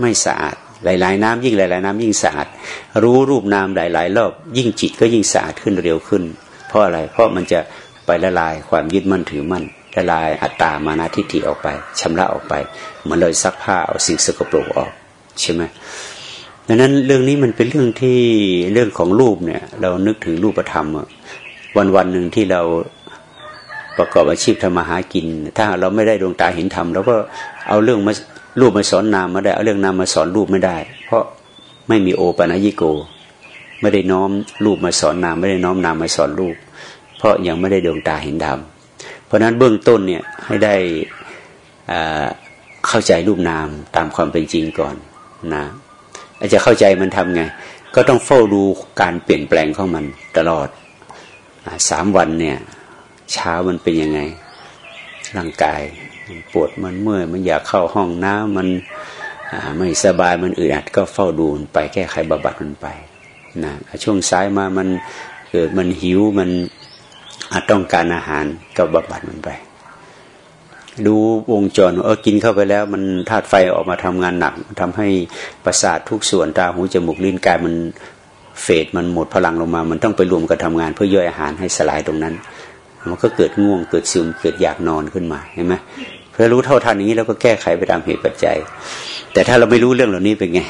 Speaker 1: ไม่สะอาดหลายๆ น้ำยิ่งหลาย ๆ น้ำยิ่งสะอาด รู้รูปนามหลาย ๆ รอบ ยิ่งจิตก็ยิ่งสะอาดขึ้นเร็วขึ้น เพราะอะไร เพราะมันจะไปละลายความยึดมั่นถือมั่นละลายอัตตามานาทิฏฐิออกไปชำระออกไป เหมือนเลยซักผ้าเอาสิ่งสกปรกออกใช่ไหมดังนั้นเรื่องนี้มันเป็นเรื่องที่เรื่องของรูปเนี่ย เรานึกถึงรูปธรรม วันวันหนึ่งที่เราประกอบอาชีพทำมาหากิน ถ้าเราไม่ได้ดวงตาเห็นธรรมเราก็เอาเรื่องมารูปมาสอนนามมาได้เอาเรื่องนามมาสอนรูปไม่ได้ เพราะไม่มีโอปัญญิโก ไม่ได้น้อมรูปมาสอนนาม ไม่ได้น้อมนามมาสอนรูป เพราะยังไม่ได้ดวงตาเห็นธรรมเพราะนั้นเบื้องต้นเนี่ยให้ได้เข้าใจรูปนามตามความเป็นจริงก่อนนะอาจจะเข้าใจมันทำไง ก็ต้องเฝ้าดูการเปลี่ยนแปลงของมันตลอด สามวันเนี่ย เช้ามันเป็นยังไง ร่างกายมันปวดมันเมื่อย มันอยากเข้าห้องน้ำมันไม่สบายมันอึดอัดก็เฝ้าดูมันไปแก้ไขบำบัดมันไปนะช่วงซ้ายมามันเกิดมันหิวมันต้องการอาหารก็บำบัดมันไป ดูวงจรเออกินเข้าไปแล้ว มันธาตุไฟออกมาทำงานหนักทำให้ประสาททุกส่วนตาหูจมูกลิ้นกายมัน เฟดมันหมดพลังลงมา มันต้องไปรวมกันทำงาน เพื่อย่อยอาหารให้สลายตรงนั้น มันก็เกิดง่วงเกิดซึมเกิดอยากนอนขึ้นมาเห็นไหมเพื่อรู้เท่าทันนี้แล้วก็แก้ไขไปตามเหตุปัจจัย แต่ถ้าเราไม่รู้เรื่องเหล่านี้เป็นไง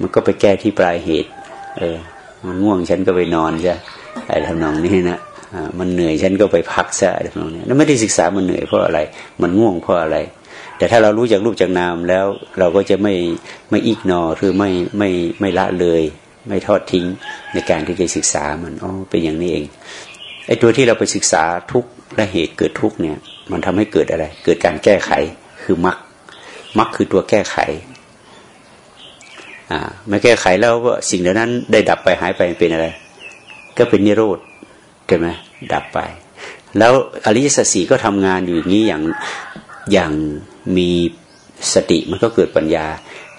Speaker 1: มันก็ไปแก้ที่ปลายเหตุ เออ มันง่วงฉันก็ไปนอนใช่ไอ้ทำนองนี้นะมันเหนื่อยฉันก็ไปพักซะอะไรแบบนี้แล้วไม่ได้ศึกษามันเหนื่อยเพราะอะไร มันง่วงเพราะอะไร แต่ถ้าเรารู้จากรูปจากนามแล้วเราก็จะไม่ไม่อีกนอคือไม่ไม่ไม่ละเลย ไม่ทอดทิ้งในการที่จะศึกษามันอ๋อเป็นอย่างนี้เองไอ้ตัวที่เราไปศึกษาทุกและเหตุเกิดทุกเนี่ย มันทำให้เกิดอะไร เกิดการแก้ไขคือมรรคมรรคคือตัวแก้ไขอ่าไม่แก้ไขแล้วก็สิ่งเหล่านั้นได้ดับไปหายไปเป็นอะไร ก็เป็นนิโรธใช่ไหมดับไป แล้วอริยสัจสีก็ทำงานอยู่อย่างนี้อย่างอย่างมีสติมันก็เกิดปัญญา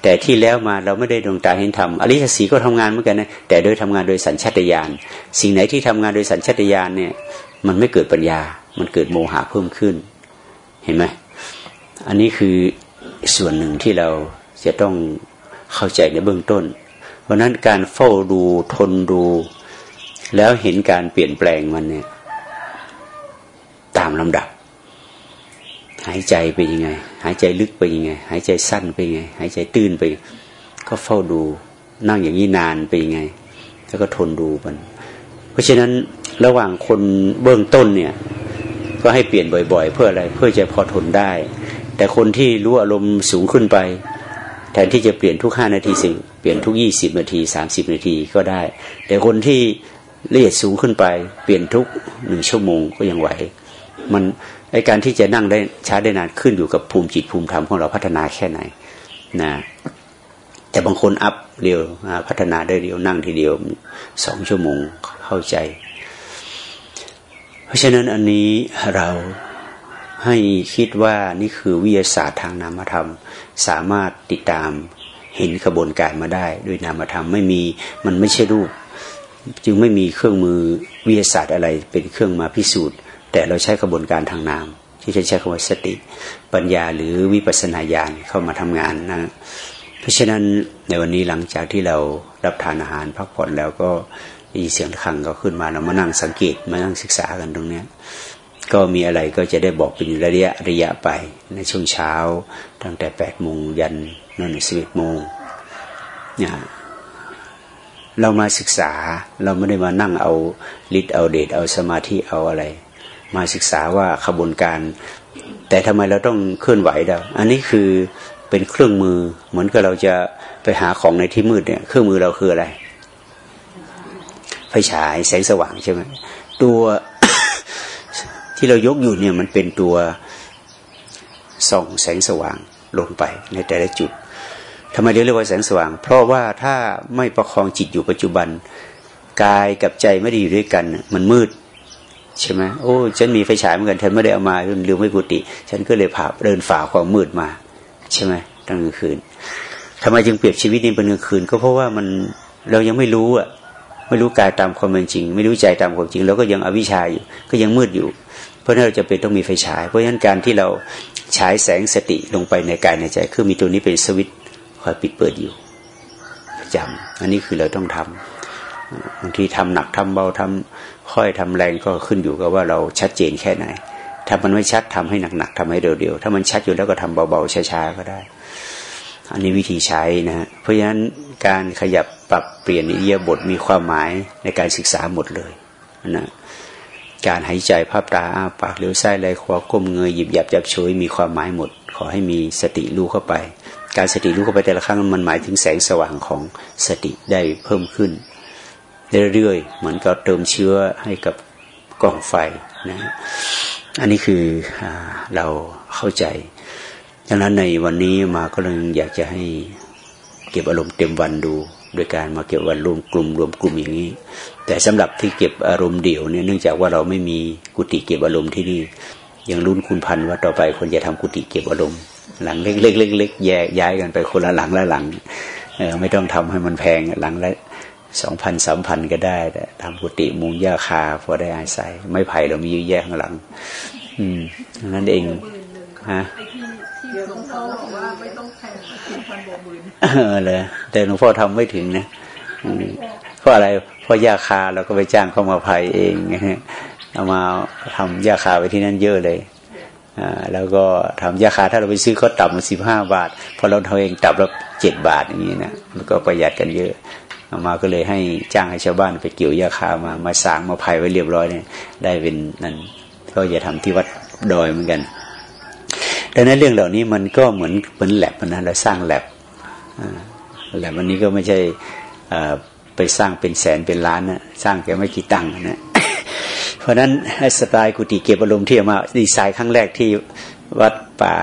Speaker 1: แต่ที่แล้วมาเราไม่ได้ดวงตาเห็นธรรมอริยสีก็ทำงานเหมือนกันนะแต่โดยทำงานโดยสัญชาตญาณสิ่งไหนที่ทำงานโดยสัญชาตญาณเนี่ย มันไม่เกิดปัญญา มันเกิดโมหะเพิ่มขึ้น เห็นไหมอันนี้คือส่วนหนึ่งที่เราจะต้องเข้าใจในเบื้องต้น เพราะนั้นการเฝ้าดูทนดู แล้วเห็นการเปลี่ยนแปลงมันเนี่ย ตามลำดับ หายใจไปยังไง หายใจลึกไปยังไง หายใจสั้นไปยังไง หายใจตื้นไป ก็เฝ้าดูนั่งอย่างนี้นานไปยังไง แล้วก็ทนดูมัน เพราะฉะนั้นระหว่างคนเบื้องต้นเนี่ย ก็ให้เปลี่ยนบ่อย ๆ เพื่ออะไรเพื่อจะพอทนได้ แต่คนที่รู้อารมณ์สูงขึ้นไปแทนที่จะเปลี่ยนทุกห้านาทีสิเปลี่ยนทุกยี่สิบนาทีสามสิบนาทีก็ได้ แต่คนที่ละเอียดสูงขึ้นไป เปลี่ยนทุกหนึ่งชั่วโมงก็ยังไหว มัน ไอการที่จะนั่งได้ช้าได้นานขึ้นอยู่กับภูมิจิตภูมิธรรมของเราพัฒนาแค่ไหนนะแต่บางคนอัพเร็วพัฒนาได้เร็วนั่งทีเดียวสองชั่วโมงเข้าใจ เพราะฉะนั้นอันนี้เราให้คิดว่านี่คือวิทยาศาสตร์ทางนามธรรม สามารถติดตามเห็นกระบวนการมาได้ด้วยนามธรรมไม่มีมันไม่ใช่รูป จึงไม่มีเครื่องมือวิทยาศาสตร์อะไรเป็นเครื่องมาพิสูจน์ แต่เราใช้กระบวนการทางนาม ที่จะใช้คำว่าสติ ปัญญาหรือวิปัสนาญาณเข้ามาทำงานนะเพราะฉะนั้นในวันนี้หลังจากที่เรารับทานอาหารพักผ่อนแล้วก็มีเสียงขังก็ขึ้นมาเรามานั่งสังเกตมานั่งศึกษากันตรงเนี้ยก็มีอะไรก็จะได้บอกเป็นระยะระยะไปในช่วงเช้า ตั้งแต่แปดโมงยันนั่นสิบเอ็ดโมงเนี่ยเรามาศึกษาเราไม่ได้มานั่งเอาฤทธิ์เอาเดชเอาสมาธิเอาอะไร มาศึกษาว่าขบวนการ แต่ทำไมเราต้องเคลื่อนไหวเดาอันนี้คือเป็นเครื่องมือเหมือนกับเราจะไปหาของในที่มืดเนี่ย เครื่องมือเราคืออะไร ไฟฉายแสงสว่างใช่ไหมตัวที่เรายกอยู่เนี่ยมันเป็นตัวส่องแสงสว่างลงไปในแต่ละจุดทำไมเรียกว่าแสงสว่าง เพราะว่าถ้าไม่ประคองจิตอยู่ปัจจุบัน กายกับใจไม่ได้อยู่ด้วยกัน มันมืด ใช่ไหมโอ้ฉันมีไฟฉายเหมือนกันฉันไม่ได้เอามาลืมไม่กุฏิฉันก็เลยผ่าเดินฝ่าความมืดมา ใช่ไหมตั้งกลางคืนทำไมจึงเปรียบชีวิตนี้เป็นกลางคืน ก็เพราะว่ามันเรายังไม่รู้อะไม่รู้กายตามความเป็นจริง ไม่รู้ใจตามความจริงเราก็ยังอวิชชาอยู่ก็ยังมืดอยู่ เพราะนั้นเราจะเป็นต้องมีไฟฉาย เพราะฉะนั้นการที่เราฉายแสงสติลงไปในกายในใจ คือมีตัวนี้เป็นสวิตคอยปิดเปิดอยู่ประจำอันนี้คือเราต้องทำบางทีทำหนักทำเบาทำ ค่อยทำแรงก็ขึ้นอยู่กับว่าเราชัดเจนแค่ไหน ถ้ามันไม่ชัดทำให้หนักๆทำให้เร็วๆถ้ามันชัดอยู่แล้วก็ทำเบาๆช้าๆก็ได้ อันนี้วิธีใช้นะฮะเพราะฉะนั้นการขยับปรับเปลี่ยนอิเดียบทมีความหมายในการศึกษาหมดเลยนะการหายใจภาพตาอ้าปากเลี้ยวซ้ายไหลขวาก้มเงยหยิบหยับจับช่วยมีความหมายหมด ขอให้มีสติรู้เข้าไป การสติรู้เข้าไปแต่ละครั้งมันหมายถึงแสงสว่างของสติได้เพิ่มขึ้น เรื่อยๆ เหมือนกับเติมเชื้อให้กับกล่องไฟนะอันนี้คืออเราเข้าใจดังนั้นในวันนี้มาก็เลยอยากจะให้เก็บอารมณ์เต็มวันดู โดยการมาเก็บวันรวมกลุ่มรวมกลุ่มอย่างนี้ แต่สำหรับที่เก็บอารมณ์เดี่ยวเนี่ยเนื่องจากว่าเราไม่มีกุฏิเก็บอารมณ์ที่นี่ยังรุ่นคุณพันว่าต่อไปคนจะทำกุฏิเก็บอารมณ์หลังเล็กๆเล็กๆแยกย้ายกันไปคนละหลังละหลังเออไม่ต้องทำให้มันแพงหลังละ สองพันสามพันก็ได้แต่ทำกุฏิมุงหญ้าคาพอได้อาศัย ไม่ไผ่เรามีเยอะแยะข้างหลัง อืมนั่นเองฮะ
Speaker 2: หลวงพ่อบอกว่าไม่ต้องแพงสี่พันบวกหมื่น
Speaker 1: เออเลยแต่หลวงพ่อทำไม่ถึงนะเพราะอะไรเพราะยาคาเราก็ไปจ้างเข้ามาภัยเองเอามาทำยาคาไปที่นั่นเยอะเลยอ่าแล้วก็ทำยาคาถ้าเราไปซื้อเขาตับมาสิบห้าบาทพอเราทำเองตับละเจ็ดบาทอย่างนี้นะมันก็ประหยัดกันเยอะเอามาก็เลยให้จ้างให้ชาวบ้านไปเกี่ยวยาคามามาสางมาภัยไว้เรียบร้อยเนี่ยได้เป็นนั้นก็จะทำที่วัดดอยเหมือนกันดังนั้นเรื่องเหล่านี้มันก็เหมือนเหมือนแลบนะเราสร้างแลบแลบวันนี้ก็ไม่ใช่ไปสร้างเป็นแสนเป็นล้านนะสร้างแค่ไม่กี่ตังค์นะเพราะฉะนั้นสไตล์กุฏิเก็บอารมณ์ที่มาดีไซน์ครั้งแรกที่วัดป่า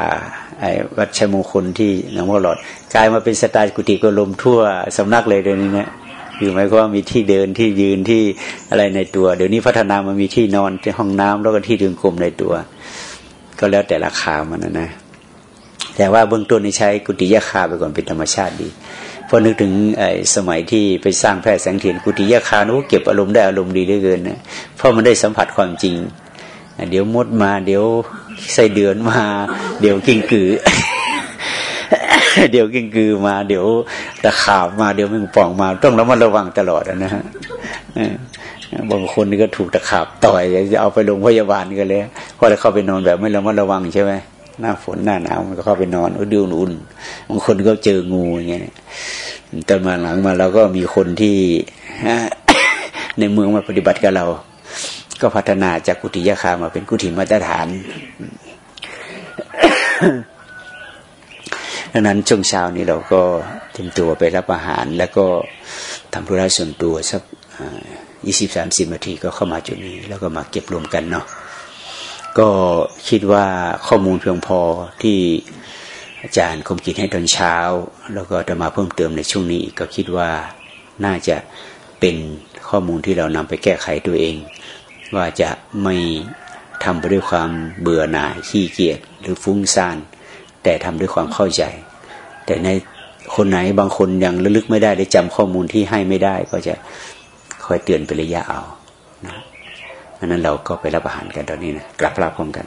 Speaker 1: วัดชัยมงคลที่หนองบัวหลอดกลายมาเป็นสไตล์กุฏิกรมทั่วสำนักเลยเดี๋ยวนี้นะคือหมายความว่ามีที่เดินที่ยืนที่อะไรในตัว เดี๋ยวนี้พัฒนามามีที่นอนที่ห้องน้ำแล้วก็ที่ดึงกลมในตัว ก็แล้วแต่ราคามันนะนะ แต่ว่าเบื้องต้นนี่ใช้กุฏิยาคาไปก่อนเป็นธรรมชาติดีพอนึกถึงไอ้สมัยที่ไปสร้างแพร่แสงเทียนกุฏิยาคานู้เก็บอารมณ์ได้อารมณ์ดีได้เกินนะเพราะมันได้สัมผัสความจริง เดี๋ยวมดมาเดี๋ยว ใส่เดือนมา เดี๋ยวกิ้งกือ เดี๋ยวกิ้งกือมา เดี๋ยวตะขาบมาเดี๋ยวมึงป่องมา ต้องระมัดระวังตลอดนะฮะบางคนนี่ก็ถูกตะขาบต่อยจะเอาไปโรงพยาบาลกันเลยเพราะเข้าไปนอนแบบไม่ระมัดระวังใช่ไหมหน้าฝนหน้าหนาวมันก็เข้าไปนอนดูอุ่นบางคนก็เจองูอย่างเงี้ยแต่มาหลังมาเราก็มีคนที่ในเมืองมาปฏิบัติกับเรา ก็พัฒนาจากกุฏิยาคามาเป็นกุฏิมาตรฐานดังนั้นช่วงเช้านี้เราก็เตรียมตัวไปรับอาหาร แล้วก็ทำธุระส่วนตัวสักยี่สิบสามสิบนาทีก็เข้ามาจุดนี้ แล้วก็มาเก็บรวมกันเนาะก็คิดว่าข้อมูลเพียงพอที่อาจารย์คมกิจให้ตอนเช้า แล้วก็จะมาเพิ่มเติมในช่วงนี้ก็คิดว่าน่าจะเป็นข้อมูลที่เรานำไปแก้ไขตัวเอง ว่าจะไม่ทำไปด้วยความเบื่อหน่ายขี้เกียจหรือฟุ้งซ่าน แต่ทำด้วยความเข้าใจ แต่ในคนไหนบางคนยังระลึกไม่ได้ได้จำข้อมูลที่ให้ไม่ได้ ก็จะคอยเตือนเป็นระยะเอานะอันนั้นเราก็ไปรับอาหารกันตอนนี้นะกลับราพร้อมกัน